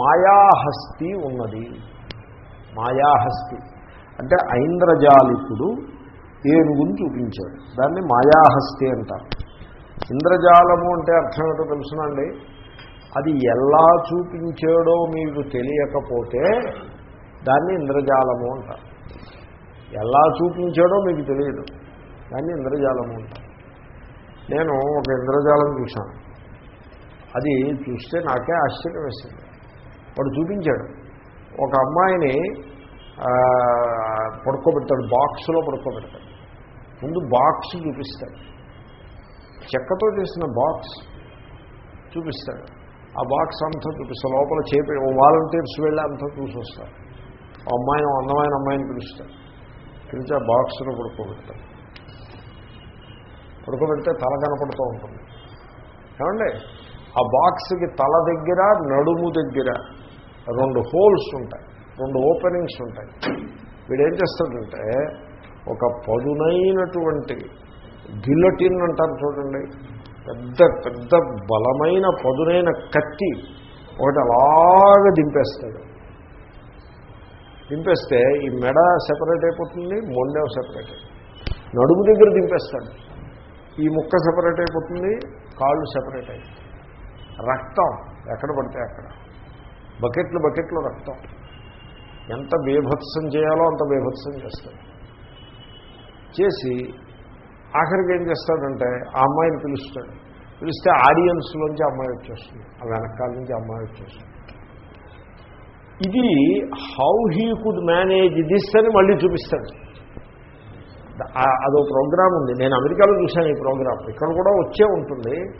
మాయాహస్తి ఉన్నది. మాయాహస్తి. అంటే ఐంద్రజాలికుడు ఏనుగుని చూపించాడు. దాన్ని మాయాహస్తి అంటారు. ఇంద్రజాలము అంటే అర్థం ఏంటో తెలుసునండి? అది ఎలా చూపించాడో మీకు తెలియకపోతే దాన్ని ఇంద్రజాలము అంటారు. ఎలా చూపించాడో మీకు తెలియదు. దాన్ని ఇంద్రజాలము అంటారు. నేను ఒక ఇంద్రజాలం చూశాను. అది చూస్తే నాకే ఆశ్చర్యం వేసింది. వాడు చూపించాడు. ఒక అమ్మాయిని పడుకోబెడతాడు బాక్స్లో పడుకోబెడతాడు. ముందు బాక్స్ చూపిస్తాడు. చెక్కతో చేసిన బాక్స్ చూపిస్తాడు. ఆ బాక్స్ అంతా చూపిస్తాడు. లోపల చేపి ఓ వాలంటీర్స్ వెళ్ళి అంతా చూసి వస్తారు. ఆ అమ్మాయిని అందమైన అమ్మాయిని పిలుస్తాడు పిలిచి ఆ బాక్స్లో పడుకోబెడతాడు. పడుకోబెడితే తల కనపడుతూ ఉంటుంది. ఏమండి? ఆ బాక్స్కి తల దగ్గర నడుము దగ్గర రెండు హోల్స్ ఉంటాయి రెండు ఓపెనింగ్స్ ఉంటాయి. వీడు ఏం చేస్తాడంటే ఒక పదునైనటువంటి గిల్లటిన్ అంటారు చూడండి. పెద్ద పెద్ద బలమైన పదునైన కత్తి ఒకటి అలాగ దింపేస్తాడు. దింపేస్తే ఈ మెడ సెపరేట్ అయిపోతుంది మొండెవ సెపరేట్ అయిపోతుంది. నడుము దగ్గర దింపేస్తాడు. ఈ ముక్క సెపరేట్ అయిపోతుంది కాళ్ళు సెపరేట్ అయిపోతుంది రక్తం ఎక్కడ పడితే అక్కడ. బకెట్లు బకెట్లు రక్తం. ఎంత బీభత్సం చేయాలో అంత బేభత్సం చేస్తాడు. చేసి ఆఖరికి ఏం చేస్తాడంటే ఆ అమ్మాయిని పిలుస్తాడు. పిలిస్తే ఆడియన్స్లోంచి అమ్మాయి వచ్చేస్తుంది. ఆ వెనకాల నుంచి అమ్మాయి వచ్చేస్తుంది. ఇది how he could manage this అని మళ్ళీ చూపిస్తాడు. అదో ప్రోగ్రామ్ ఉంది. నేను అమెరికాలో చూశాను ఈ ప్రోగ్రామ్. ఇక్కడ కూడా వచ్చే ఉంటుంది.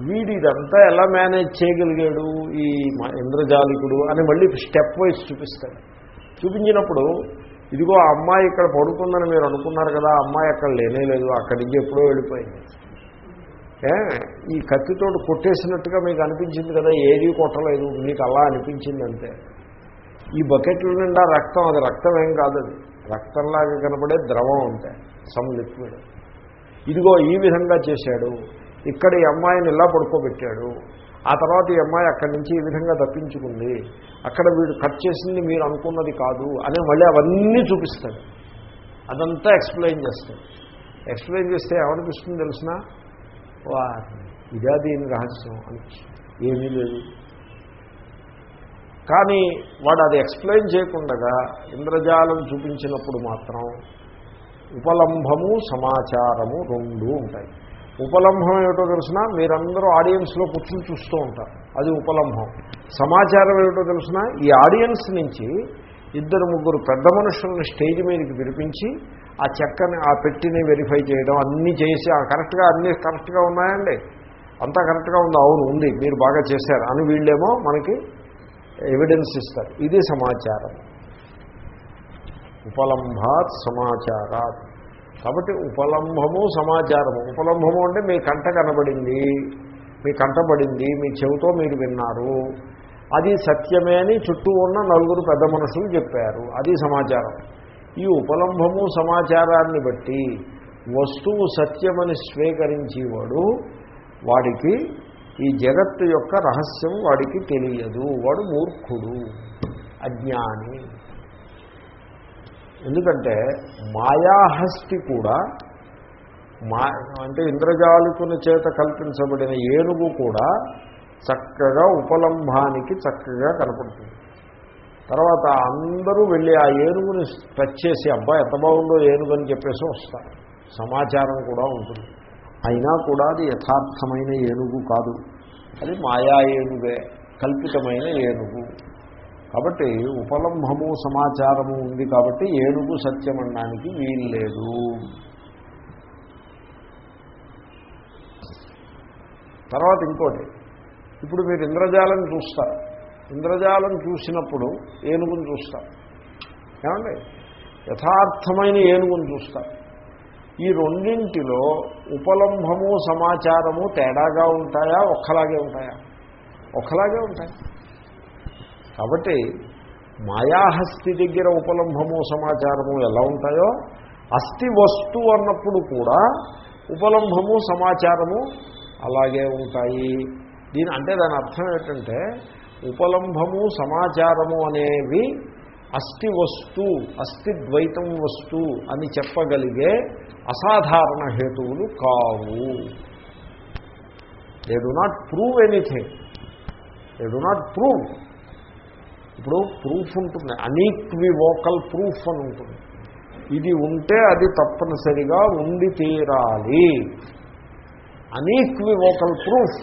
వీడు ఇదంతా ఎలా మేనేజ్ చేయగలిగాడు ఈ మ- ఇంద్రజాలికుడు అని మళ్ళీ స్టెప్ వైజ్ చూపిస్తాడు. చూపించినప్పుడు ఇదిగో ఆ అమ్మాయి ఇక్కడ పడుకుందని మీరు అనుకున్నారు కదా అమ్మాయి అక్కడ లేనే లేదు అక్కడి నుంచి ఎప్పుడో వెళ్ళిపోయింది. ఏ? ఈ కత్తితోటి కొట్టేసినట్టుగా మీకు అనిపించింది కదా ఏది కొట్టలేదు మీకు అలా అనిపించింది అంతే ఈ బకెట్ల నిండా రక్తం అది రక్తం ఏం కాదు అది. రక్తంలాగా కనపడే ద్రవం అంతే సమ్ లిక్విడ్. ఇదిగో ఈ విధంగా చేశాడు. ఇక్కడ ఈ అమ్మాయిని ఇలా పడుకోబెట్టాడు. ఆ తర్వాత ఈ అమ్మాయి అక్కడి నుంచి ఈ విధంగా తప్పించుకుంది. అక్కడ వీడు కట్ చేసింది మీరు అనుకున్నది కాదు అని మళ్ళీ అవన్నీ చూపిస్తాడు. అదంతా ఎక్స్ప్లెయిన్ చేస్తాడు. ఎక్స్ప్లెయిన్ చేస్తే ఏమనిపిస్తుంది తెలిసిన? వా ఇదా దీని రహస్యం అనిపిస్తుంది ఏమీ లేదు. కానీ వాడు అది ఎక్స్ప్లెయిన్ చేయకుండా ఇంద్రజాలం చూపించినప్పుడు మాత్రం ఉపలంభము సమాచారము రెండు ఉంటాయి. ఉపలంభం ఏమిటో తెలిసిన మీరందరూ ఆడియన్స్లో కూర్చుని చూస్తూ ఉంటారు. అది ఉపలంభం. సమాచారం ఏమిటో తెలిసిన ఈ ఆడియన్స్ నుంచి ఇద్దరు ముగ్గురు పెద్ద మనుషులను స్టేజ్ మీదకి పిలిపించి ఆ చెక్కని ఆ పెట్టిని వెరిఫై చేయడం అన్నీ చేసి ఆ కరెక్ట్గా అన్నీ కరెక్ట్గా ఉన్నాయండి? అంతా కరెక్ట్గా ఉంది? అవును ఉంది. మీరు బాగా చేశారు. అని వీళ్ళేమో మనకి ఎవిడెన్స్ ఇస్తారు. ఇది సమాచారం. ఉపలంభాత్ సమాచారాత్. కాబట్టి ఉపలంభము సమాచారము. ఉపలంభము అంటే మీ కంట కనబడింది మీ కంటపడింది మీ చెవితో మీరు విన్నారు. అది సత్యమే అని చుట్టూ ఉన్న నలుగురు పెద్ద మనుషులు చెప్పారు. అది సమాచారం. ఈ ఉపలంభము సమాచారాన్ని బట్టి వస్తువు సత్యమని స్వీకరించేవాడు వాడికి ఈ జగత్తు యొక్క రహస్యం వాడికి తెలియదు. వాడు మూర్ఖుడు అజ్ఞాని. ఎందుకంటే మాయాహస్తి కూడా మా అంటే ఇంద్రజాలికుని చేత కల్పించబడిన ఏనుగు కూడా చక్కగా ఉపలంభానికి చక్కగా కనపడుతుంది. తర్వాత అందరూ వెళ్ళి ఆ ఏనుగుని టచ్ చేసి అబ్బాయి ఎంత బాగుందో ఏనుగు అని చెప్పేసి వస్తారు. సమాచారం కూడా ఉంటుంది. అయినా కూడా అది యథార్థమైన ఏనుగు కాదు. అది మాయా ఏనుగే కల్పితమైన ఏనుగు. కాబట్టి ఉపలంభము సమాచారము ఉంది కాబట్టి ఏడుగు సత్యమనడానికి వీలు లేదు తర్వాత ఇంకోటి ఇప్పుడు మీరు ఇంద్రజాలం చూస్తారు. ఇంద్రజాలం చూసినప్పుడు ఏనుగును చూస్తారు. ఏమండి? యథార్థమైన ఏనుగును చూస్తారు. ఈ రెండింటిలో ఉపలంభము సమాచారము తేడాగా ఉంటాయా? ఒక్కలాగే ఉంటాయా? ఒక్కలాగే ఉంటాయి. కాబట్టి మాయాహస్తి దగ్గర ఉపలంభము సమాచారము ఎలా ఉంటాయో అస్థి వస్తువు అన్నప్పుడు కూడా ఉపలంభము సమాచారము అలాగే ఉంటాయి. దీని అంటే దాని అర్థం ఏంటంటే ఉపలంభము సమాచారము అనేవి అస్థి వస్తు అస్థిద్వైతం వస్తు అని చెప్పగలిగే అసాధారణ హేతువులు కావు. They do not prove anything they do not prove ఇప్పుడు ప్రూఫ్ ఉంటుంది. అనీక్వివోకల్ ప్రూఫ్ అని ఉంటుంది. ఇది ఉంటే అది తప్పనిసరిగా ఉండి తీరాలి. అనీక్వివోకల్ ప్రూఫ్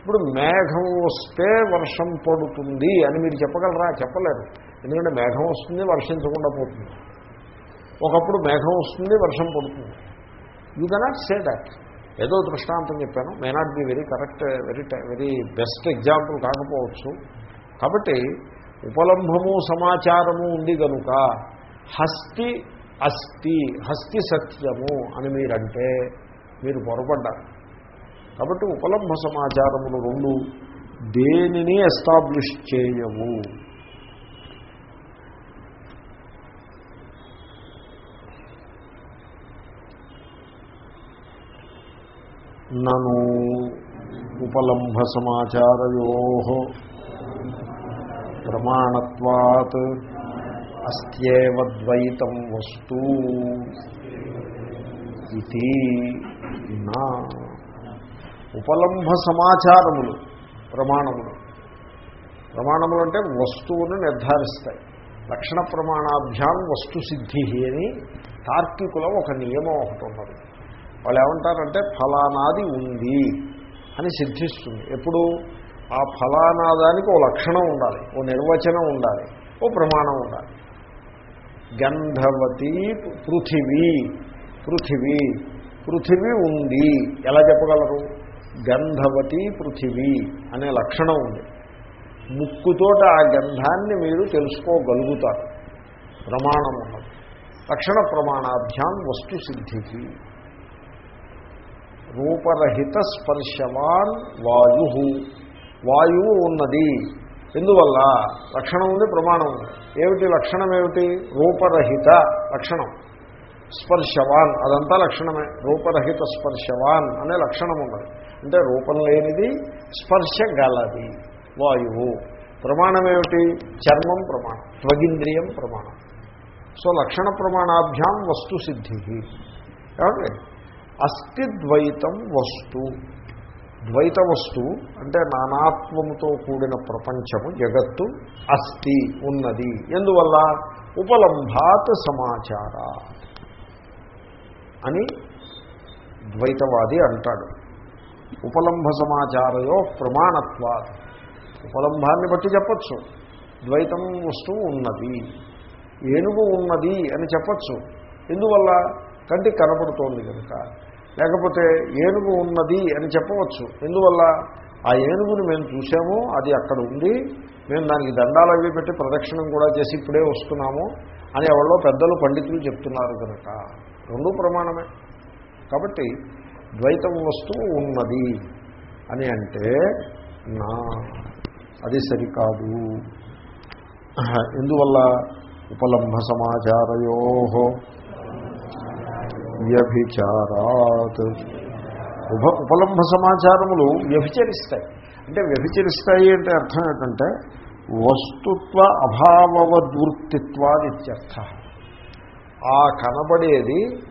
ఇప్పుడు మేఘం వస్తే వర్షం పడుతుంది అని మీరు చెప్పగలరా? చెప్పలేరు. ఎందుకంటే మేఘం వస్తుంది వర్షించకుండా పోతుంది. ఒకప్పుడు మేఘం వస్తుంది వర్షం పడుతుంది. యూ కెనాట్ సే దాట్ ఏదో దృష్టాంతం చెప్పాను. May not be very correct very very best example కాకపోవచ్చు. కాబట్టి ఉపలంభము సమాచారము ఉంది కనుక హస్తి అస్థి హస్తి సత్యము అని మీరంటే మీరు పొరపడ్డారు. కాబట్టి ఉపలంభ సమాచారములు రెండు దేనిని ఎస్టాబ్లిష్ చేయవు. నను ఉపలంభ సమాచారయో ప్రమాణత్వాత్ అస్త్యేవద్వైతం వస్తు ఇది నా ఉపలంభ సమాచారములు ప్రమాణములు. ప్రమాణములు అంటే వస్తువును నిర్ధారిస్తాయి. లక్షణ ప్రమాణాభ్యాం వస్తు సిద్ధి అని తార్కికుల ఒక నియమం ఒకటి ఉన్నది. వాళ్ళు ఏమంటారంటే ఫలానాది ఉంది అని సిద్ధిస్తుంది. ఎప్పుడు? ఆ ఫలానాదానికి ఓ లక్షణం ఉండాలి ఓ నిర్వచనం ఉండాలి ఓ ప్రమాణం ఉండాలి. గంధవతి పృథివీ పృథివీ పృథివీ ఉంది. ఎలా చెప్పగలరు? గంధవతి పృథివీ అనే లక్షణం ఉంది. ముక్కుతోట ఆ గంధాన్ని మీరు తెలుసుకోగలుగుతారు. ప్రమాణం ఉన్నది. లక్షణ ప్రమాణాభ్యాం వస్తు సిద్ధికి. రూపరహిత స్పర్శవాన్ వాయు. వాయువు ఉన్నది. ఎందువల్ల? లక్షణం ఉంది ప్రమాణం ఉంది. ఏమిటి లక్షణం ఏమిటి? రూపరహిత లక్షణం. స్పర్శవాన్ అదంతా లక్షణమే. రూపరహిత స్పర్శవాన్ అనే లక్షణం ఉన్నది. అంటే రూపం లేనిది స్పర్శ గలది. వాయువు. ప్రమాణం ఏమిటి? చర్మం ప్రమాణం త్వగింద్రియం ప్రమాణం. సో లక్షణ ప్రమాణాభ్యాం వస్తు సిద్ధి కాబట్టి అస్థిద్వైతం వస్తు. ద్వైత వస్తువు అంటే నానాత్వముతో కూడిన ప్రపంచము జగత్తు అస్థి ఉన్నది. ఎందువల్ల? ఉపలంభాత్ సమాచార అని ద్వైతవాది అంటాడు. ఉపలంభ సమాచారయో ప్రమాణత్వా ఉపలంభాన్ని బట్టి చెప్పచ్చు. ద్వైతం వస్తువు ఉన్నది ఏనుగు ఉన్నది అని చెప్పచ్చు. ఎందువల్ల? కంటికి కనపడుతోంది కనుక. లేకపోతే ఏనుగు ఉన్నది అని చెప్పవచ్చు. ఎందువల్ల? ఆ ఏనుగుని మేము చూసాము అది అక్కడ ఉంది మేము దానికి దండాలు అవి పెట్టి ప్రదక్షిణం కూడా చేసి ఇప్పుడే వస్తున్నాము అని ఎవరో పెద్దలు పండితులు చెప్తున్నారు కనుక. రెండూ ప్రమాణమే. కాబట్టి ద్వైతం వస్తువు ఉన్నది అని అంటే నా అది సరికాదు. ఎందువల్ల? ఉపలంభ సమాచారయో వ్యభిచారాత్. ఉప ఉపలంభ సమాచారములు వ్యభిచరిస్తాయి. అంటే వ్యభిచరిస్తాయి అంటే అర్థం ఏంటంటే వస్తుత్వ అభావవద్వృత్తిత్వాదిత్యర్థ. ఆ కనబడేది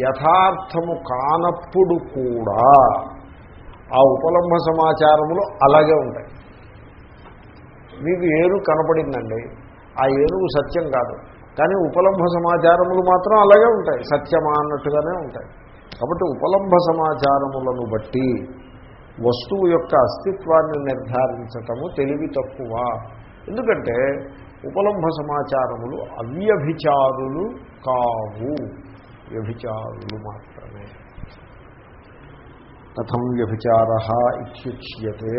యథార్థము కానప్పుడు కూడా ఆ ఉపలంభ సమాచారములు అలాగే ఉంటాయి. మీకు ఏనుగు కనపడిందండి. ఆ ఏనుగు సత్యం కాదు. కానీ ఉపలంభ సమాచారములు మాత్రం అలాగే ఉంటాయి సత్యమా అన్నట్టుగానే ఉంటాయి. కాబట్టి ఉపలంభ సమాచారములను బట్టి వస్తువు యొక్క అస్తిత్వాన్ని నిర్ధారించటము తెలివి తక్కువ. ఎందుకంటే ఉపలంభ సమాచారములు అవ్యభిచారులు కావు. వ్యభిచారులు మాత్రమే. కథం వ్యభిచార ఇత్యుచ్యతే.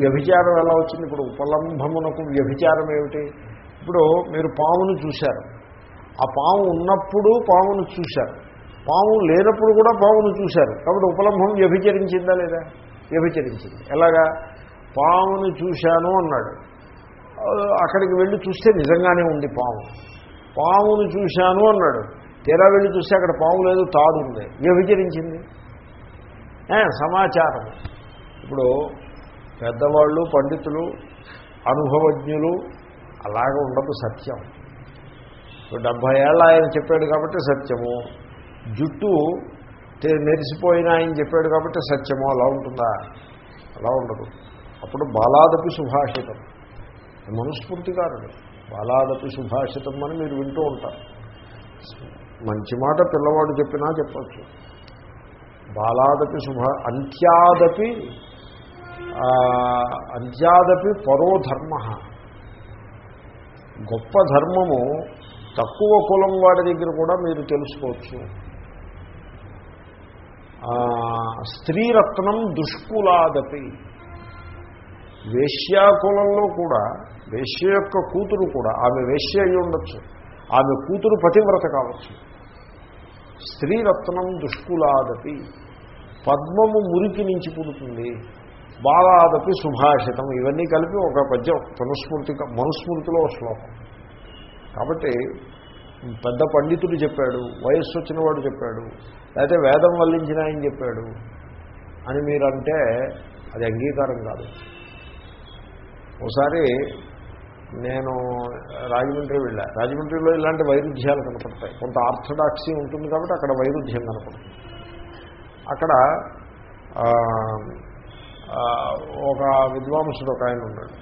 వ్యభిచారం ఎలా వచ్చింది? ఇప్పుడు ఉపలంభమునకు వ్యభిచారం ఏమిటి? ఇప్పుడు మీరు పామును చూశారు. ఆ పాము ఉన్నప్పుడు పామును చూశారు. పాము లేనప్పుడు కూడా పామును చూశారు. కాబట్టి ఉపలంభం వ్యభిచరించిందా లేదా? వ్యభిచరించింది. ఎలాగా? పామును చూశాను అన్నాడు. అక్కడికి వెళ్ళి చూస్తే నిజంగానే ఉంది పాము. పామును చూశాను అన్నాడు. తీరా వెళ్ళి చూస్తే అక్కడ పాము లేదు తాడు ఉంది. వ్యభిచరించింది. సమాచారం ఇప్పుడు పెద్దవాళ్ళు పండితులు అనుభవజ్ఞులు అలాగ ఉండదు సత్యం. డెబ్భై ఏళ్ళ ఆయన చెప్పాడు కాబట్టి సత్యము. జుట్టు తె- నెరిసిపోయిన ఆయన చెప్పాడు కాబట్టి సత్యము. అలా ఉంటుందా? అలా ఉండదు. అప్పుడు బాలాదపి సుభాషితం. మనస్ఫూర్తికారుడు. బాలాదపి సుభాషితం అని మీరు వింటూ ఉంటారు. మంచి మాట పిల్లవాడు చెప్పినా చెప్పచ్చు. బాలాదపి శుభ అంత్యాదపి అద్యాదపి పరోధర్మ పరో ధర్మ. గొప్ప ధర్మము తక్కువ కులం వాడి దగ్గర కూడా మీరు తెలుసుకోవచ్చు. స్త్రీరత్నం దుష్కులాదపి. వేశ్యాకులంలో కూడా వేశ్య యొక్క కూతురు కూడా ఆమె వేశ్య అయి ఉండొచ్చు. ఆమె కూతురు పతివ్రత కావచ్చు. స్త్రీరత్నం దుష్కులాదపి. పద్మము మురికి నుంచి పుడుతుంది. బాలాదపి సుభాషితం. ఇవన్నీ కలిపి ఒక పద్యం మనుస్మృతి మనుస్మృతిలో శ్లోకం. కాబట్టి పెద్ద పండితుడు చెప్పాడు వయస్సు వచ్చిన వాడు చెప్పాడు లేకపోతే వేదం వల్లించిన ఆయన చెప్పాడు అని మీరంటే అది అంగీకారం కాదు. ఒకసారి నేను రాజమండ్రి వెళ్ళా. రాజమండ్రిలో ఇలాంటి వైరుధ్యాలు కనపడతాయి. కొంత ఆర్థడాక్సీ ఉంటుంది కాబట్టి అక్కడ వైరుధ్యం కనపడుతుంది. అక్కడ ఒక విద్వాంసుడు ఒక ఆయన ఉన్నాడు.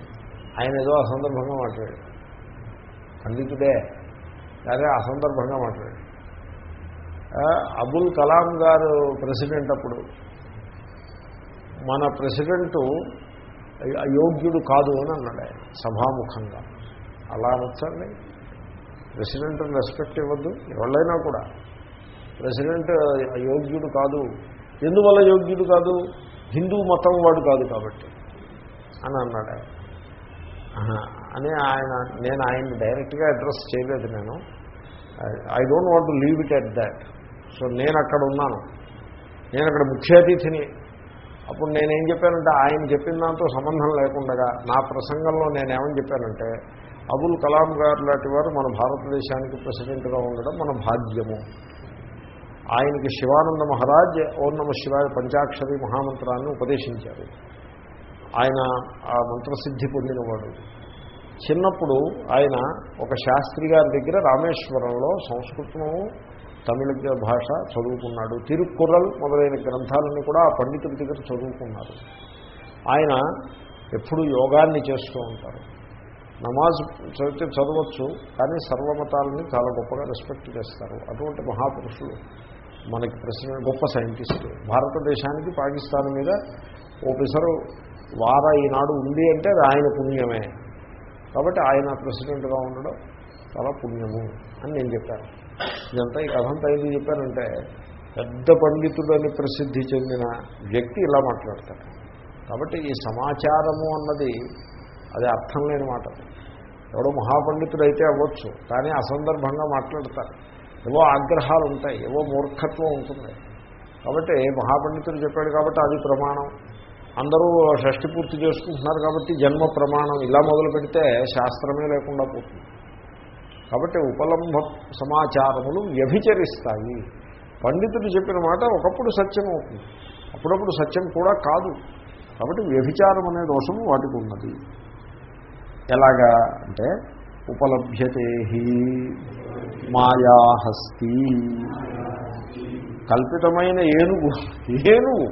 ఆయన ఏదో అసందర్భంగా మాట్లాడాడు. పండితుడే. కానీ అసందర్భంగా మాట్లాడాడు. అబుల్ కలాం గారు ప్రెసిడెంట్ అప్పుడు. మన ప్రెసిడెంటు అయోగ్యుడు కాదు అని అన్నాడు ఆయన సభాముఖంగా. అలా అనొచ్చండి ప్రెసిడెంట్ రెస్పెక్ట్ ఇవ్వద్దు ఎవళ్ళైనా కూడా. ప్రెసిడెంట్ అయోగ్యుడు కాదు. ఎందువల్ల యోగ్యుడు కాదు? హిందూ మతం వాడు కాదు కాబట్టి. అని అన్నాడు ఆయన. అని ఆయన నేను ఆయన్ని డైరెక్ట్గా అడ్రస్ చేయలేదు నేను. I don't want leave it at that. So నేను అక్కడ ఉన్నాను. నేను అక్కడ ముఖ్య అతిథిని అప్పుడు నేనేం చెప్పానంటే ఆయన చెప్పిన దాంతో సంబంధం లేకుండా నా ప్రసంగంలో నేనేమని చెప్పానంటే అబుల్ కలాం గారు లాంటి వారు మన భారతదేశానికి ప్రెసిడెంట్గా ఉండడం మన భాగ్యము. ఆయనకి శివానంద మహారాజ్ ఓర్ణమ శివాయ పంచాక్షరి మహామంత్రాన్ని ఉపదేశించారు. ఆయన ఆ మంత్రసిద్ధి పొందినవాడు. చిన్నప్పుడు ఆయన ఒక శాస్త్రి గారి దగ్గర రామేశ్వరంలో సంస్కృతము తమిళ భాష చదువుకున్నాడు. తిరుక్కురల్ మొదలైన గ్రంథాలన్నీ కూడా ఆ పండితుడి దగ్గర చదువుకున్నారు. ఆయన ఎప్పుడు యోగాన్ని చేస్తూ ఉంటారు. నమాజ్ చదివితే చదవచ్చు కానీ సర్వమతాలని చాలా గొప్పగా రెస్పెక్ట్ చేస్తారు. అటువంటి మహాపురుషులు. మనకి ప్రెసిడెంట్ గొప్ప సైంటిస్ట్. భారతదేశానికి పాకిస్తాన్ మీద ఓపెసరు వార ఈనాడు ఉంది అంటే అది ఆయన పుణ్యమే. కాబట్టి ఆయన ప్రెసిడెంట్గా ఉండడం చాలా పుణ్యము అని నేను చెప్పాను. ఇదంతా ఈ కథంతా ఏది చెప్పానంటే పెద్ద పండితుడని ప్రసిద్ధి చెందిన వ్యక్తి ఇలా మాట్లాడతాడు. కాబట్టి ఈ సమాచారము అన్నది అది అర్థం లేని మాట. ఎవడో మహాపండితుడు అయితే అవ్వచ్చు కానీ అసందర్భంగా మాట్లాడతారు ఏవో ఆగ్రహాలు ఉంటాయి ఏవో మూర్ఖత్వం ఉంటుంది కాబట్టి మహాపండితుడు చెప్పాడు కాబట్టి అది ప్రమాణం. అందరూ షష్టి పూర్తి చేసుకుంటున్నారు కాబట్టి జన్మ ప్రమాణం ఇలా మొదలు పెడితే శాస్త్రమే లేకుండా పోతుంది. కాబట్టి ఉపలంభ సమాచారములు వ్యభిచరిస్తాయి. పండితుడు చెప్పిన మాట ఒకప్పుడు సత్యం అవుతుంది అప్పుడప్పుడు సత్యం కూడా కాదు. కాబట్టి వ్యభిచారం అనే దోషము వాటికి ఉన్నది. ఎలాగా అంటే ఉపలభ్యతే మాయాహస్తి. కల్పితమైన ఏనుగు ఏనుగు.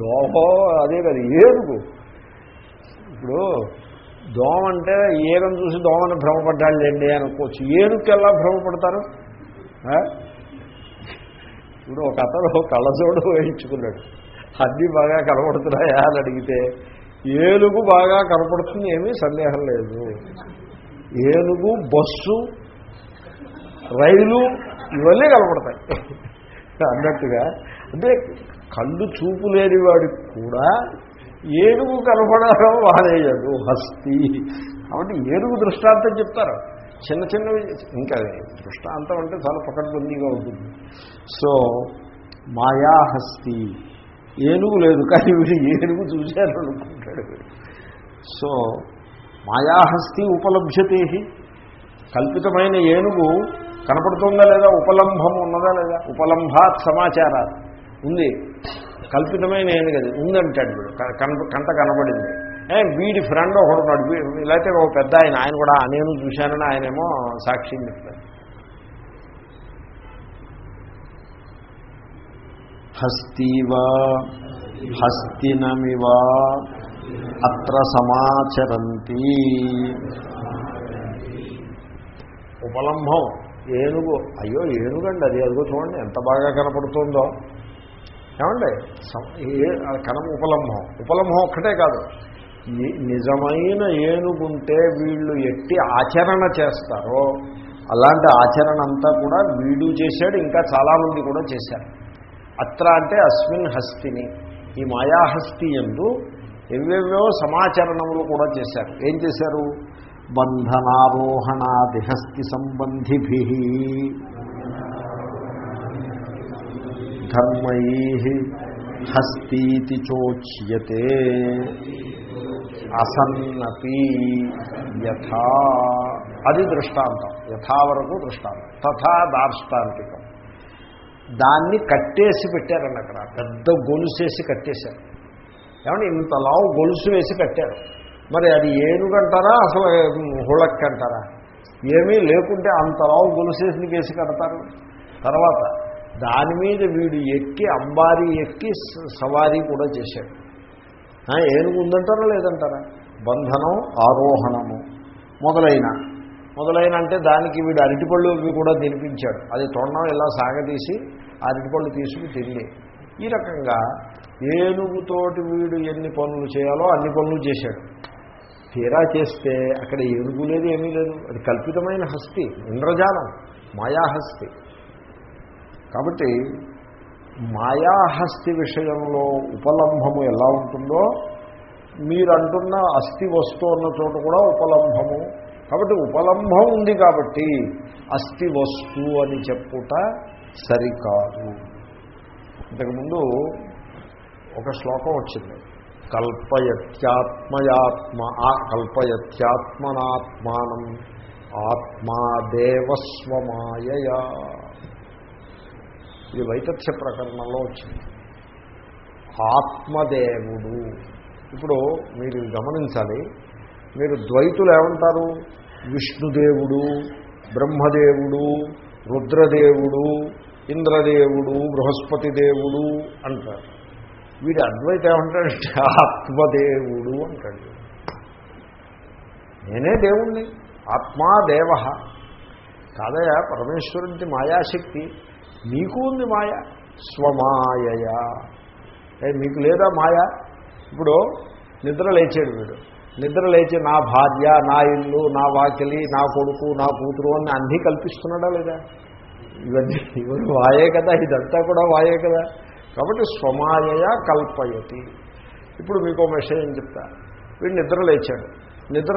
దోమ అదే కదా ఏనుగు. ఇప్పుడు దోమ అంటే ఏనుగు చూసి దోమని లేండి అనుకోవచ్చు. ఏనుగుకి ఎలా భ్రమపడతారు ఇప్పుడు ఒక అతను కళ్ళజోడు వేయించుకున్నాడు. అన్నీ బాగా కనపడుతున్నాయా అని అడిగితే ఏనుగు బాగా కనపడుతుంది ఏమీ సందేహం లేదు. ఏనుగు బస్సు రైలు ఇవన్నీ కనపడతాయి. అన్నట్టుగా అంటే కళ్ళు చూపు లేని వాడికి కూడా ఏనుగు కనపడడం వాడేయదు హస్తి. కాబట్టి ఏనుగు దృష్టాంతం చెప్తారు. చిన్న చిన్నవి ఇంకా దృష్టాంతం అంటే చాలా పకడ్బందీగా ఉంటుంది. సో మాయాహస్తి. ఏనుగు లేదు కానీ వీడు ఏనుగు చూశారు అనుకుంటాడు సో మాయాహస్తి ఉపలభ్యతే కల్పితమైన ఏనుగు కనపడుతుందా లేదా? ఉపలంభం ఉన్నదా లేదా? ఉపలంభాత్ సమాచారాలు ఉంది. కల్పితమైన ఏనుగు అది. ఉందంటాడు వీడు. కంట కనబడింది. ఏ వీడి ఫ్రెండ్ ఒకడు ఉన్నాడు లేకపోతే ఒక పెద్ద ఆయన. ఆయన కూడా "ఆ, నేను చూశానని ఆయనేమో సాక్షిని చెప్తాడు హస్తీవా హస్తినమివా అత్ర సమాచరంతి. ఉపలంభం ఏనుగు. అయ్యో ఏనుగండి అది. అదిగో చూడండి ఎంత బాగా కనపడుతుందో. ఏమండి? సం- కన ఉపలంభం. ఉపలంభం ఒక్కటే కాదు. నిజమైన ఏనుగుంటే వీళ్ళు ఎట్టి ఆచరణ చేస్తారో అలాంటి ఆచరణ అంతా కూడా వీడు చేశాడు ఇంకా చాలామంది కూడా చేశారు. అత్ర అంటే అస్మిన్ హస్తిని. ఈ మాయాహస్తి ఎందు ఎవేవో సమాచరణములు కూడా చేశారు. ఏం చేశారు? బంధనారోహణాదిహస్తి సంబంధిభి. ధర్మై హస్తీతి చోచ్యతే. అసన్నపి యథా. అది దృష్టాంతం. యథా వరకు దృష్టాంతం. తథా దార్ష్టాంతికం. దాన్ని కట్టేసి పెట్టారండి అక్కడ. పెద్ద గొలుసేసి కట్టేశారు. ఏమంటే ఇంత లావు గొలుసు వేసి కట్టారు. మరి అది ఏనుగంటారా అసలు హుళక్ అంటారా ఏమీ లేకుంటే అంత లావు గొలుసేసి వేసి కడతారు? తర్వాత దాని మీద వీడు ఎక్కి అంబారీ ఎక్కి సవారీ కూడా చేశాడు. ఏనుగు ఉందంటారా లేదంటారా? బంధనం ఆరోహణము మొదలైన. మొదలైన అంటే దానికి వీడు అరటిపళ్ళు కూడా తినిపించాడు. అది తొండం ఇలా సాగదీసి ఆ అరటిపళ్ళు తీసుకుని తిండి ఈ రకంగా ఏనుగుతోటి వీడు ఎన్ని పనులు చేయాలో అన్ని పనులు చేశాడు. తీరా చేస్తే అక్కడ ఏనుగు లేదు ఏమీ లేదు. అది కల్పితమైన హస్తి ఇంద్రజాలం మాయాహస్తి. కాబట్టి మాయాహస్తి విషయంలో ఉపలంభము ఎలా ఉంటుందో మీరంటున్న అస్థి వస్తువు అన్న చోట కూడా ఉపలంభము. కాబట్టి ఉపలంభం ఉంది కాబట్టి అస్థి వస్తువు అని చెప్పుట సరికాదు. ఇంతకుముందు ఒక శ్లోకం వచ్చింది. కల్పయత్యాత్మయాత్మ ఆ- కల్పయత్యాత్మనాత్మానం ఆత్మా దేవస్వమాయ ఇది వైతథ్య ప్రకరణంలో వచ్చింది. ఆత్మదేవుడు. ఇప్పుడు మీరు గమనించాలి. మీరు ద్వైతులు ఏమంటారు? విష్ణుదేవుడు బ్రహ్మదేవుడు రుద్రదేవుడు ఇంద్రదేవుడు బృహస్పతి దేవుడు అంటారు. వీడు అద్వైతం ఏమంటాడంటే ఆత్మదేవుడు అంటాడు. నేనే దేవుణ్ణి ఆత్మా దేవ. కాదయా పరమేశ్వరుడి మాయాశక్తి. నీకు ఉంది మాయ స్వమాయయ. మీకు లేదా మాయ? ఇప్పుడు నిద్ర లేచాడు వీడు. నిద్ర లేచి నా భార్య నా ఇల్లు నా వాకిలి నా కొడుకు నా కూతురు అని అన్నీ కల్పిస్తున్నాడా లేదా? ఇవన్నీ ఇవన్నీ వాయే కదా ఇదంతా కూడా వాయే కదా. కాబట్టి స్వమాయయ కల్పయతి. ఇప్పుడు మీకు విషయం చెప్తా. వీడు నిద్ర లేచాడు. నిద్ర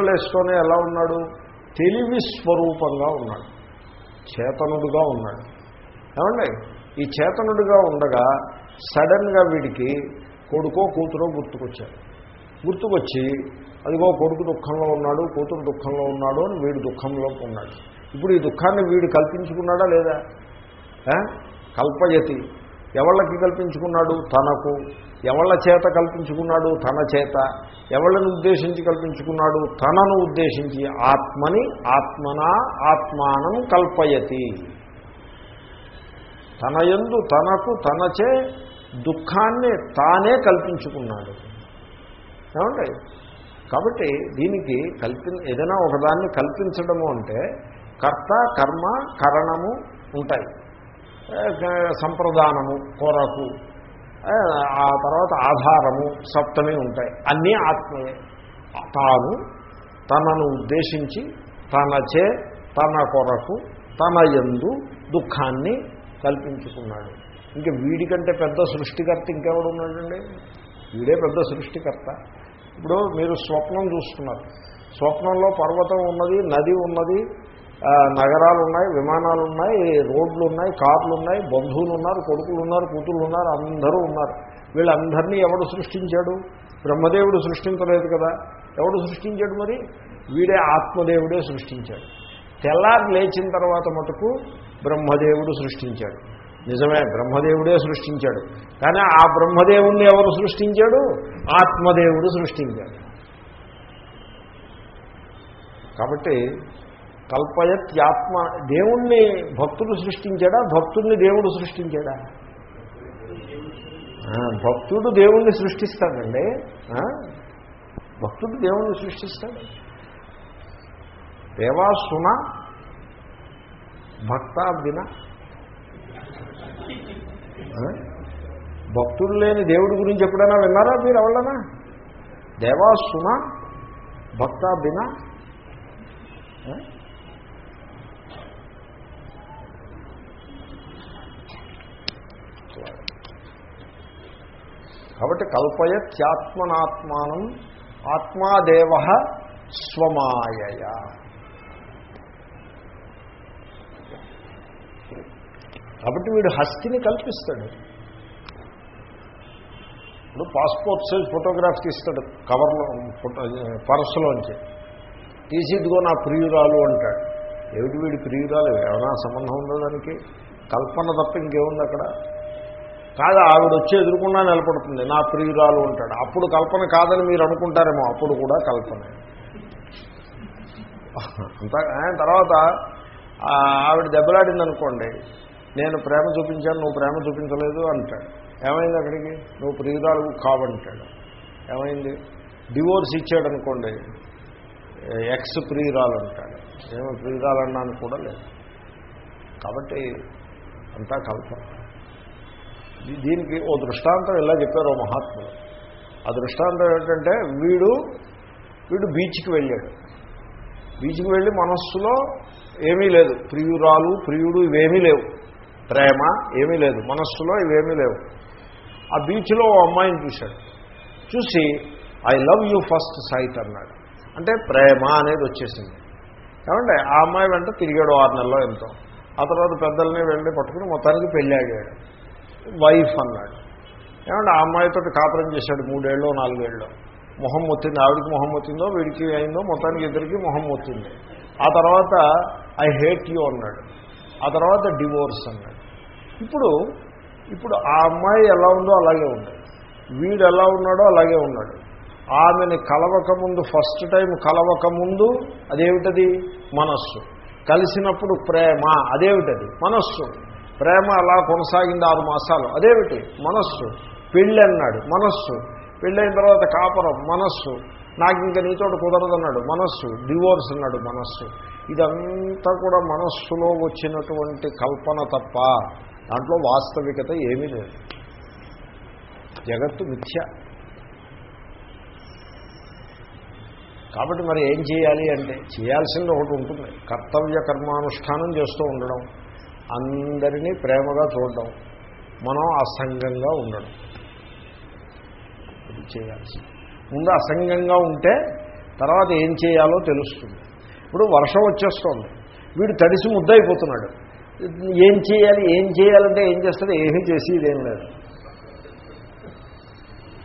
ఎలా ఉన్నాడు? తెలివి స్వరూపంగా ఉన్నాడు. చేతనుడుగా ఉన్నాడు. ఏమండి? ఈ చేతనుడిగా ఉండగా సడన్గా వీడికి కొడుకో కూతురో గుర్తుకొచ్చాడు గుర్తుకొచ్చి అదిగో కొడుకు దుఃఖంలో ఉన్నాడు కూతురు దుఃఖంలో ఉన్నాడు అని వీడు దుఃఖంలో ఉన్నాడు. ఇప్పుడు ఈ దుఃఖాన్ని వీడు కల్పించుకున్నాడా లేదా? కల్పయతి. ఎవళ్ళకి కల్పించుకున్నాడు? తనకు. ఎవళ్ళ చేత కల్పించుకున్నాడు? తన చేత. ఎవళ్ళని ఉద్దేశించి కల్పించుకున్నాడు? తనను ఉద్దేశించి. ఆత్మని ఆత్మనా ఆత్మానం కల్పయతి. తన యందు తనకు తనచే దుఃఖాన్ని తానే కల్పించుకున్నాడు. ఏమండి? కాబట్టి దీనికి కల్పి ఏదైనా ఒకదాన్ని కల్పించడము అంటే కర్త కర్మ కరణము ఉంటాయి. సంప్రదానము కొరకు. ఆ తర్వాత ఆధారము సప్తమి ఉంటాయి. అన్నీ ఆత్మయే. తాను తనను ఉద్దేశించి తనచే తన కొరకు తన ఎందు దుఃఖాన్ని కల్పించుకున్నాడు. ఇంకా వీడికంటే పెద్ద సృష్టికర్త ఇంకెవడున్నాడండి వీడే పెద్ద సృష్టికర్త. ఇప్పుడు మీరు స్వప్నం చూస్తున్నారు. స్వప్నంలో పర్వతం ఉన్నది నది ఉన్నది నగరాలు ఉన్నాయి విమానాలు ఉన్నాయి రోడ్లు ఉన్నాయి కార్లు ఉన్నాయి బంధువులు ఉన్నారు కొడుకులు ఉన్నారు కూతుళ్ళు ఉన్నారు అందరూ ఉన్నారు. వీళ్ళందరినీ ఎవడు సృష్టించాడు? బ్రహ్మదేవుడు సృష్టించలేదు కదా. ఎవడు సృష్టించాడు మరి? వీడే ఆత్మదేవుడే సృష్టించాడు. తెల్లారి లేచిన తర్వాత మటుకు బ్రహ్మదేవుడు సృష్టించాడు. నిజమే బ్రహ్మదేవుడే సృష్టించాడు. కానీ ఆ బ్రహ్మదేవుణ్ణి ఎవరు సృష్టించాడు? ఆత్మదేవుడు సృష్టించాడు. కాబట్టి కల్పయత్యాత్మ దేవుణ్ణి భక్తుడు సృష్టించాడా? భక్తుడిని దేవుడు సృష్టించాడా? భక్తుడు దేవుణ్ణి సృష్టిస్తాడండి. భక్తుడు దేవుణ్ణి సృష్టిస్తాడు. దేవా సున భక్త విన. భక్తుడు లేని దేవుడి గురించి ఎప్పుడైనా విన్నారా మీరు ఎవరన్నా దేవా సున భక్త బిన కాబట్టి కల్పయత్యాత్మనాత్మానం ఆత్మాదేవ స్వమాయ కాబట్టి వీడు హస్తిని కల్పిస్తాడు. ఇప్పుడు పాస్పోర్ట్ సైజ్ ఫోటోగ్రాఫ్ తీస్తాడు కవర్లో ఫోటో పర్సులోంచి. తీసి ఇదిగో నా ప్రియురాలు అంటాడు. ఏమిటి వీడి ప్రియురాలు? ఏమైనా సంబంధం ఉందో దానికి? కల్పన తప్ప ఇంకేముంది అక్కడ? కాదు ఆవిడ వచ్చి ఎదురుకుండా నిలబడుతుంది. నా ప్రియురాలు ఉంటాడు అప్పుడు కల్పన కాదని మీరు అనుకుంటారేమో అప్పుడు కూడా కల్పన. అంతా తర్వాత ఆవిడ దెబ్బలాడింది అనుకోండి నేను ప్రేమ చూపించాను నువ్వు ప్రేమ చూపించలేదు అంటాడు. ఏమైంది అక్కడికి? నువ్వు ప్రియురాలు కావంటాడు. ఏమైంది? డివోర్స్ ఇచ్చాడు అనుకోండి ఎక్స్ ప్రియురాలు అంటాడు. ఏమో ప్రియురాలు అన్నాను కూడా లేదు. కాబట్టి అంతా కల్పన. దీనికి ఓ దృష్టాంతం ఇలా చెప్పారు ఓ మహాత్ములు. ఆ దృష్టాంతం ఏంటంటే వీడు వీడు బీచ్కి వెళ్ళాడు. బీచ్కి వెళ్ళి మనస్సులో ఏమీ లేదు. ప్రియురాలు ప్రియుడు ఇవేమీ లేవు. ప్రేమ ఏమీ లేదు. మనస్సులో ఇవేమీ లేవు. ఆ బీచ్లో ఓ అమ్మాయిని చూశాడు. చూసి I love you first sight అన్నాడు. అంటే ప్రేమ అనేది వచ్చేసింది. ఏమంటే ఆ అమ్మాయి వెంట తిరిగాడు ఆరు నెలలో ఎంతో. ఆ తర్వాత పెద్దల్ని వెళ్ళి పట్టుకుని మొత్తానికి పెళ్ళాడాడు వైఫ్ అన్నాడు. ఏమంటే ఆ అమ్మాయితో కాపురం చేశాడు మూడేళ్ళు నాలుగేళ్ళు. మొహం మొత్తింది. ఆవిడికి మొహం మొత్తిందో వీడికి అయిందో మొత్తానికి ఇద్దరికి మొహం మొత్తింది. ఆ తర్వాత ఐ హేట్ యూ అన్నాడు. ఆ తర్వాత డివోర్స్ అన్నాడు. ఇప్పుడు ఇప్పుడు ఆ అమ్మాయి ఎలా ఉందో అలాగే ఉంది. వీడు ఎలా ఉన్నాడో అలాగే ఉన్నాడు. ఆమెని కలవకముందు ఫస్ట్ టైం కలవకముందు అదేమిటది? మనస్సు. కలిసినప్పుడు ప్రేమ అదేమిటది? మనస్సు. ప్రేమ అలా కొనసాగింది ఆరు మాసాలు. అదేమిటి? మనస్సు. పెళ్ళి అన్నాడు మనస్సు. పెళ్ళైన తర్వాత కాపురం. మనస్సు. నాకు ఇంకా కుదరదు కుదరదన్నాడు. మనస్సు. డివోర్స్ అన్నాడు మనస్సు. ఇదంతా కూడా మనస్సులో వచ్చినటువంటి కల్పన తప్ప దాంట్లో వాస్తవికత ఏమీ లేదు. జగత్తు మిథ్య. కాబట్టి మరి ఏం చేయాలి అంటే చేయాల్సింది ఒకటి ఉంటుంది. కర్తవ్య కర్మానుష్ఠానం చేస్తూ ఉండడం. అందరినీ ప్రేమగా చూడడం మనం అసంగంగా ఉండడం. ఇది చేయాల్సి. ముందు అసంగంగా ఉంటే తర్వాత ఏం చేయాలో తెలుస్తుంది. ఇప్పుడు వర్షం వచ్చేస్తుంది. వీడు తడిసి ముద్దయిపోతున్నాడు ఏం చేయాలి ఏం చేయాలంటే ఏం చేస్తాడు ఏమీ చేసేదేం లేదు.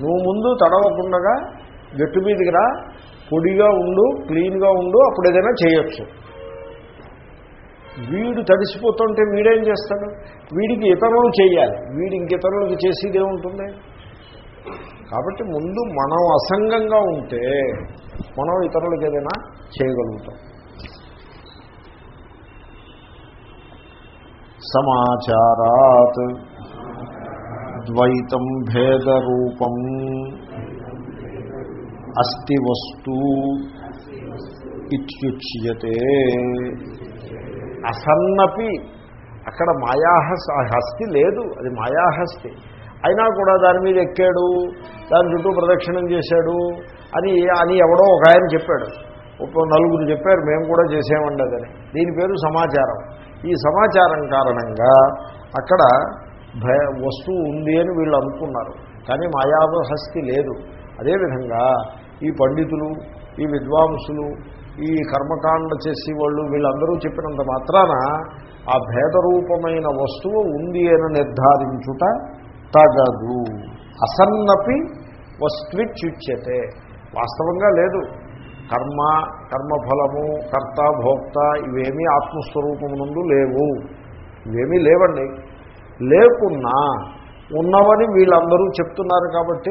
నువ్వు ముందు తడవకుండగా గట్టు మీదకి రా పొడిగా ఉండు క్లీన్గా ఉండు అప్పుడు ఏదైనా చేయొచ్చు. వీడు తడిసిపోతుంటే వీడేం చేస్తాడు? వీడికి ఇతరులు చేయాలి. వీడి ఇంకితరులకు చేసేదే ఉంటుంది. కాబట్టి ముందు మనం అసంగంగా ఉంటే మనం ఇతరులకు ఏదైనా చేయగలుగుతాం. సమాచారాత్ ద్వైతం భేదరూపం అస్తి వస్తు ఇత్యుచ్యతే. అసన్నపి. అక్కడ మాయాహస్తి ఆ హస్తి లేదు అది మాయాహస్తి. అయినా కూడా దాని మీద ఎక్కాడు దాని చుట్టూ ప్రదక్షిణం చేశాడు అని అని ఎవడో ఒక ఆయన చెప్పాడు. నలుగురు చెప్పారు మేము కూడా చేసేమండి అదని దీని పేరు సమాచారం. ఈ సమాచారం కారణంగా అక్కడ భయ వస్తువు ఉంది అని వీళ్ళు అనుకున్నారు. కానీ మాయావహస్తి లేదు. అదేవిధంగా ఈ పండితులు ఈ విద్వాంసులు ఈ కర్మకాండ చేసే వాళ్ళు వీళ్ళందరూ చెప్పినంత మాత్రాన ఆ భేదరూపమైన వస్తువు ఉంది అని నిర్ధారించుట తగదు. అసన్నపి వస్త్విచ్యుచ్యతే. వాస్తవంగా లేదు. కర్మ కర్మఫలము కర్త భోక్త ఇవేమీ ఆత్మస్వరూపమునందు లేవు. ఇవేమీ లేవండి. లేకున్నా ఉన్నవని వీళ్ళందరూ చెప్తున్నారు కాబట్టి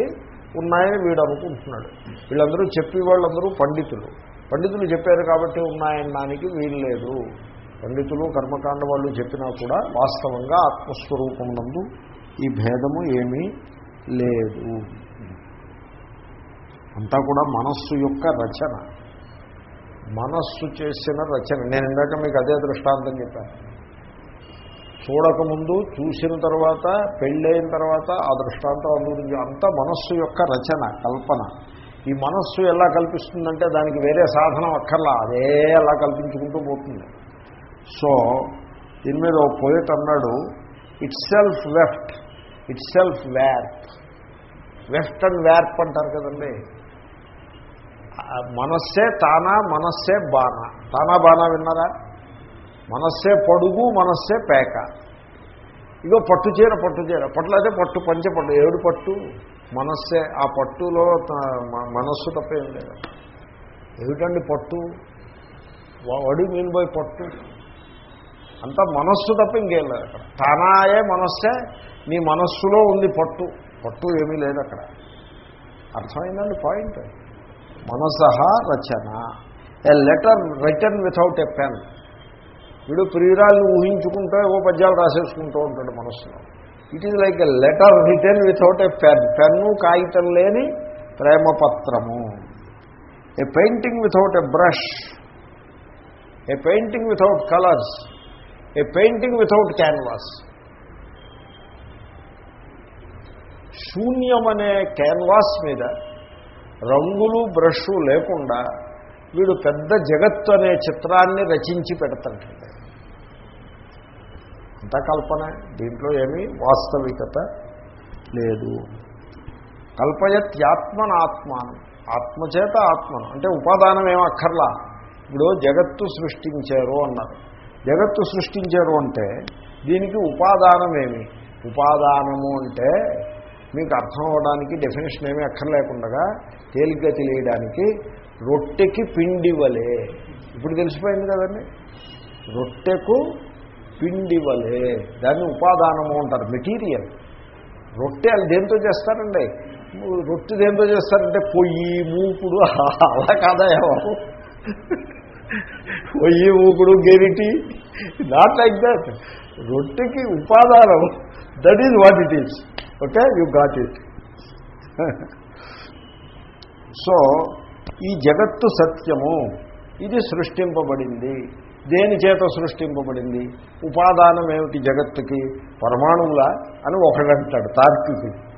ఉన్నాయని వీడు అనుకుంటున్నాడు. వీళ్ళందరూ చెప్పి వాళ్ళందరూ పండితులు. పండితులు చెప్పారు కాబట్టి ఉన్నాయనడానికి వీలు లేదు పండితులు కర్మకాండ వాళ్ళు చెప్పినా కూడా వాస్తవంగా ఆత్మస్వరూపం నందు ఈ భేదము ఏమీ లేదు. అంతా కూడా మనస్సు యొక్క రచన. మనస్సు చేసిన రచన. నేను ఇందాక మీకు అదే దృష్టాంతం చెప్పాను. చూడకముందు చూసిన తర్వాత పెళ్ళైన తర్వాత ఆ దృష్టాంతం అందు అంతా మనస్సు యొక్క రచన కల్పన. ఈ మనస్సు ఎలా కల్పిస్తుందంటే దానికి వేరే సాధనం అక్కర్లా. అదే అలా కల్పించుకుంటూ పోతుంది. సో దీని మీద ఒక పోయిట్ అన్నాడు itself weft itself warp weft and warp అంటారు కదండి. మనస్సే తానా మనస్సే బాణ తానా బాణ విన్నారా? మనస్సే పొడుగు మనస్సే పేక. ఇగో పట్టు చీర పట్టు చీర. పట్టులో అయితే పట్టు పంచ పట్టు. ఏడు పట్టు? మనస్సే ఆ పట్టులో త- మనస్సు తప్పేం లేదు. ఏమిటండి పట్టు? వడి మీన్ బై పట్టు? అంతా మనస్సు తప్ప ఇంకేం లేదు అక్కడ. తానాయే మనస్సే నీ మనస్సులో ఉంది పట్టు. పట్టు ఏమీ లేదు అక్కడ. అర్థమైందండి పాయింట్? మనస రచన. A letter written without a pen వీడు ప్రియురాలను ఊహించుకుంటూ ఏవో పద్యాలు రాసేసుకుంటూ ఉంటాడు మనస్సులో. It is like a letter written without a pen pen కాగితం లేని ప్రేమపత్రము. A painting without a brush a painting without colours a painting without canvas శూన్యమనే canvas మీద రంగులు బ్రష్ లేకుండా వీడు పెద్ద జగత్తు అనే చిత్రాన్ని రచించి పెడతాడు. అంతా కల్పన దీంట్లో ఏమీ వాస్తవికత లేదు. కల్పయత్యాత్మనాత్మానం ఆత్మచేత ఆత్మను అంటే ఉపాదానం ఏం అక్కర్లా? ఇప్పుడు జగత్తు సృష్టించారు అన్నారు. జగత్తు సృష్టించారు అంటే దీనికి ఉపాదానం ఏమి? ఉపాదానము అంటే మీకు అర్థం అవడానికి డెఫినేషన్ ఏమీ అక్కర్లేకుండా తేలిగ్గా తెలియడానికి రొట్టెకి పిండి ఇప్పుడు తెలిసిపోయింది కదండి? రొట్టెకు పిండి వలే దాన్ని ఉపాదానము అంటారు మెటీరియల్. రొట్టె అది దేంతో చేస్తారండి? రొట్టె దేంతో చేస్తారంటే పొయ్యి మూకుడు అలా కాదా పొయ్యి మూకుడు గెరిటి నాట్ లైక్ దట్ రొట్టెకి ఉపాదానం that is what it is okay you got it so ఈ జగత్తు సత్యము ఇది సృష్టింపబడింది. దేని చేత సృష్టింపబడింది? ఉపాదానం ఏమిటి జగత్తుకి? పరమాణువుల? అని ఒకడంటాడు తార్కికి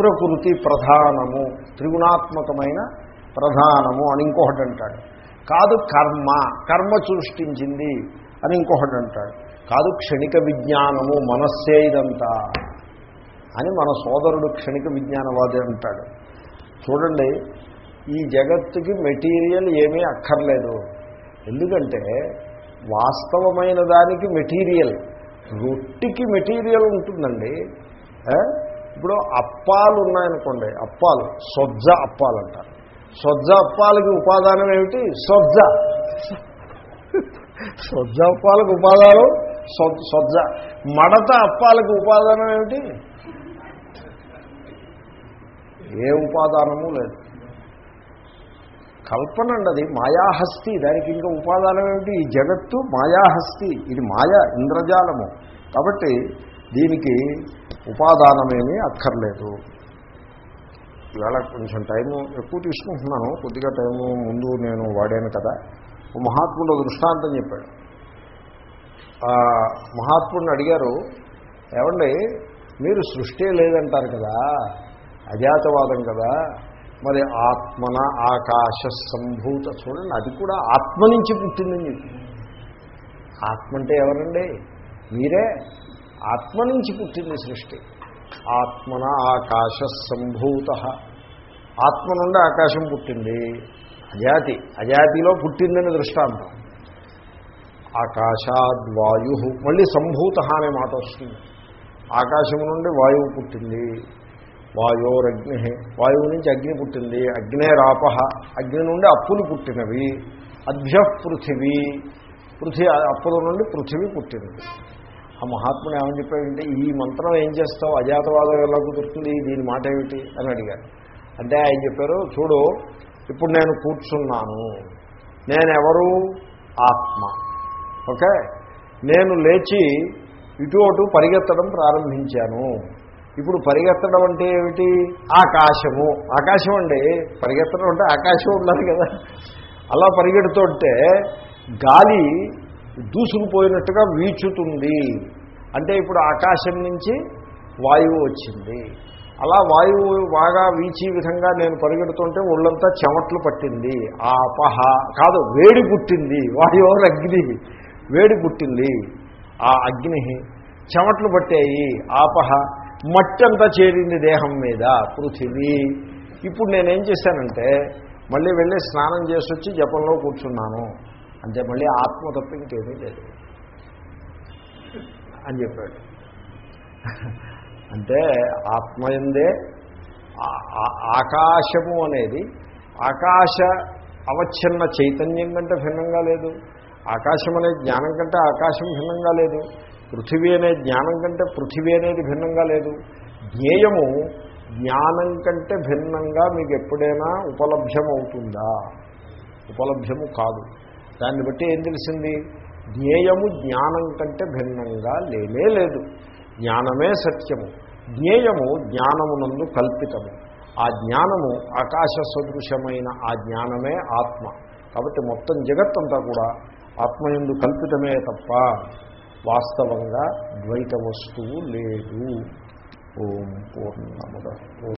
ప్రకృతి ప్రధానము త్రిగుణాత్మకమైన ప్రధానము అని ఇంకొకటి అంటాడు కాదు కర్మ కర్మ సృష్టించింది అని ఇంకొకటి అంటాడు కాదు క్షణిక విజ్ఞానము మనస్సే ఇదంతా అని మన సోదరుడు క్షణిక విజ్ఞానవాది అంటాడు. చూడండి ఈ జగత్తుకి మెటీరియల్ ఏమీ అక్కర్లేదు. ఎందుకంటే వాస్తవమైన దానికి మెటీరియల్. రొట్టికి మెటీరియల్ ఉంటుందండి. ఇప్పుడు అప్పాలు ఉన్నాయనుకోండి అప్పాలు సొజ్జ అప్పాలు అంటారు సొజ్జ అప్పాలకి ఉపాదానం ఏమిటి? సొజ్జ. సొజ్జ అప్పాలకు ఉపాదానం? సొజ్జ. మడత అప్పాలకు ఉపాదానం ఏమిటి? ఏ ఉపాదానము లేదు. కల్పన అండి అది మాయాహస్తి దానికి ఇంకా ఉపాదానం ఏమిటి? ఈ జగత్తు మాయాహస్తి. ఇది మాయా ఇంద్రజాలము. కాబట్టి దీనికి ఉపాదానమేమీ అక్కర్లేదు. ఇవాళ కొంచెం టైము ఎక్కువ తీసుకుంటున్నాను. కొద్దిగా టైము ముందు నేను వాడాను కదా. మహాత్ముడు దృష్టాంతం చెప్పాడు. మహాత్ముడిని అడిగారు ఏమండి మీరు సృష్టి లేదంటారు కదా. అజాతవాదం కదా. మరి ఆత్మన ఆకాశ సంభూత చూడండి అది కూడా ఆత్మ నుంచి పుట్టిందని చెప్పి. ఆత్మ అంటే ఎవరండి? మీరే. ఆత్మ నుంచి పుట్టింది సృష్టి. ఆత్మన ఆకాశ సంభూత ఆత్మ నుండి ఆకాశం పుట్టింది. అజాతి. అజాతిలో పుట్టిందని దృష్టాంతం. ఆకాశాద్వాయు మళ్ళీ సంభూత అనే మాట వస్తుంది. ఆకాశం నుండి వాయువు పుట్టింది. వాయోరగ్ని. వాయువు నుంచి అగ్ని పుట్టింది. అగ్నేరాప. అగ్ని నుండి అప్పులు పుట్టినవి. అభ్య పృథివీ. పృథి అప్పుల నుండి పృథివీ పుట్టినది ఆ మహాత్ముడు ఏమని చెప్పాడంటే ఈ మంత్రం ఏం చేస్తావు? అజాతవాదం ఎలా కుదురుతుంది? దీని మాట ఏమిటి? అని అడిగారు అంటే ఆయన చెప్పారు చూడు ఇప్పుడు నేను కూర్చున్నాను. నేనెవరు? ఆత్మ. ఓకే? నేను లేచి ఇటు అటు పరిగెత్తడం ప్రారంభించాను. ఇప్పుడు పరిగెత్తడం అంటే ఏమిటి? ఆకాశము. ఆకాశం అండి పరిగెత్తడం అంటే ఆకాశం ఉండాలి కదా. అలా పరిగెడుతుంటే గాలి దూసుకుపోయినట్టుగా వీచుతుంది. అంటే ఇప్పుడు ఆకాశం నుంచి వాయువు వచ్చింది. అలా వాయువు బాగా వీచి విధంగా నేను పరిగెడుతుంటే ఒళ్ళంతా చెమట్లు పట్టింది. ఆపహ కాదు వేడి పుట్టింది. వాయువు అగ్ని. వేడి పుట్టింది. ఆ అగ్ని. చెమట్లు పట్టాయి. ఆపహ మట్టి అంతా చేరింది దేహం మీద పృథివీ. ఇప్పుడు నేనేం చేశానంటే మళ్ళీ వెళ్ళి స్నానం చేసి వచ్చి జపంలో కూర్చున్నాను. అంటే మళ్ళీ ఆత్మ తప్ప ఇంకేమీ లేదు. అని చెప్పాడు. అంటే ఆత్మయందే ఎందే ఆ- ఆకాశము అనేది. ఆకాశ అవచ్ఛిన్న చైతన్యం కంటే భిన్నంగా లేదు. ఆకాశం అనే జ్ఞానం కంటే ఆకాశం భిన్నంగా లేదు. పృథివీ అనే జ్ఞానం కంటే పృథివీ అనేది భిన్నంగా లేదు. జ్ఞేయము జ్ఞానం కంటే భిన్నంగా మీకు ఎప్పుడైనా ఉపలభ్యం అవుతుందా ఉపలభ్యము కాదు. దాన్ని బట్టి ఏం తెలిసింది? జ్ఞేయము జ్ఞానం కంటే భిన్నంగా లేనే లేదు. జ్ఞానమే సత్యము. జ్ఞేయము జ్ఞానమునందు కల్పితము. ఆ జ్ఞానము ఆకాశ సదృశమైన ఆ జ్ఞానమే ఆత్మ. కాబట్టి మొత్తం జగత్తంతా కూడా ఆత్మయందు కల్పితమే తప్ప వాస్తవంగా ద్వైత వస్తువు లేదు. ఓం పూర్ణముద.